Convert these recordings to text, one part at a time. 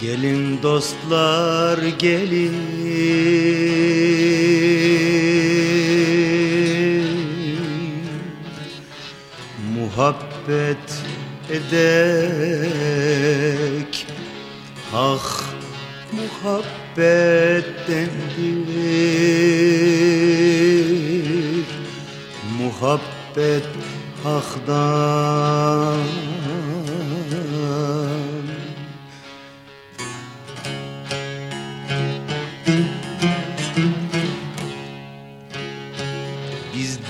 Gelin dostlar gelin. Muhabbet edek. Ah muhabbettendir Muhabbet hakdan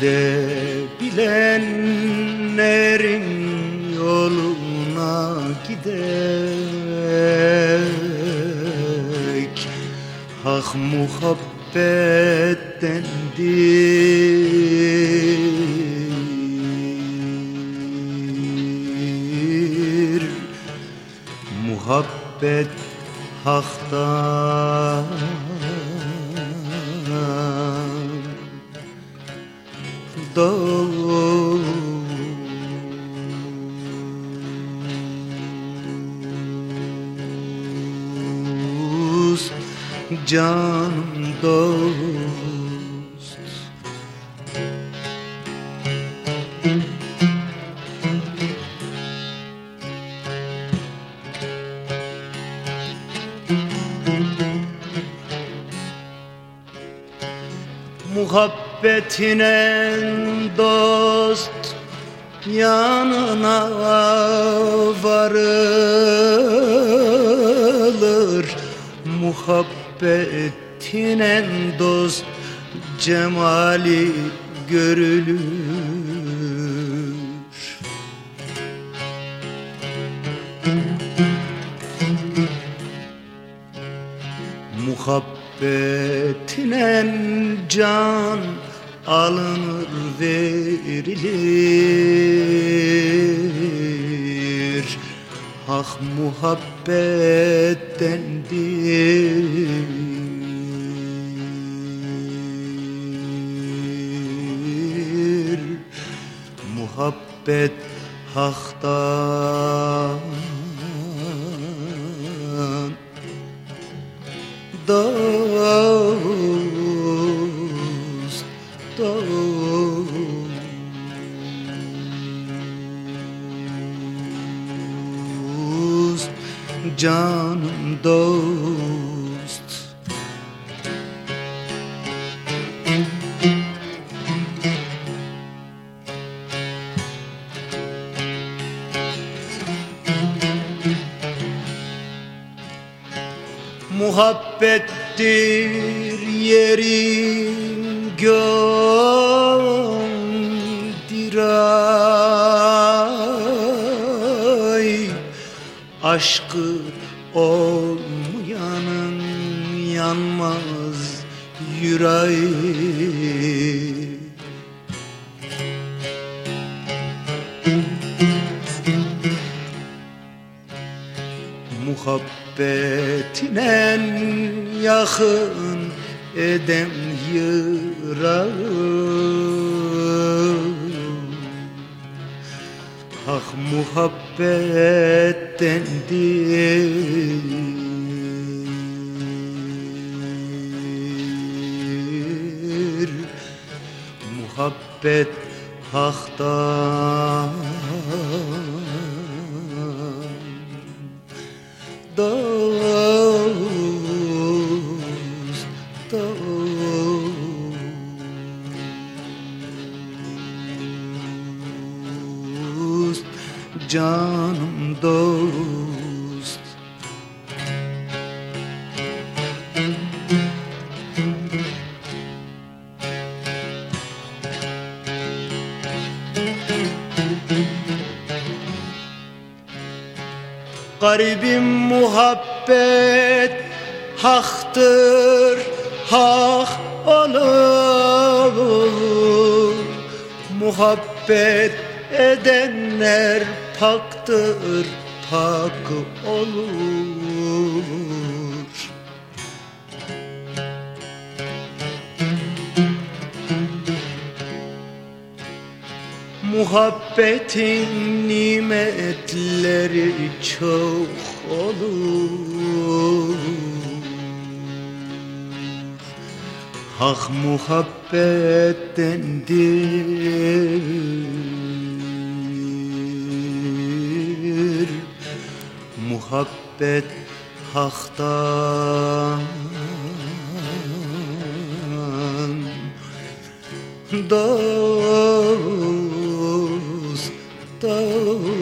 Bizde bilenlerin yoluna gidek. Hak muhabbettendir Muhabbet haktan Canım dost. Muhabbetine dost yanına varılır Muhabbetine dost cemali görülür. Muhabbetine can alınır verilir Ah muhabbettendir Muhabbet haktan Canım dost. Muhabbettir yerin göndir Aşkı olmayanın yanmaz yüreği. Muhabbetinen yakın eden yırağı Hak muhabbettendir Muhabbet haktan Canım dost. Garibim muhabbet haktır hak olur Muhabbet edenler paktır pak olur. Muhabbetin nimetleri çok olur. Hak muhabbettendir Muhabbet haktan Dost, dost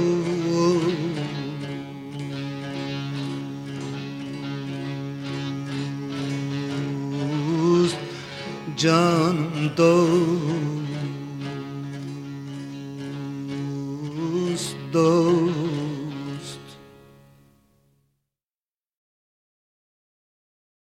Canım dost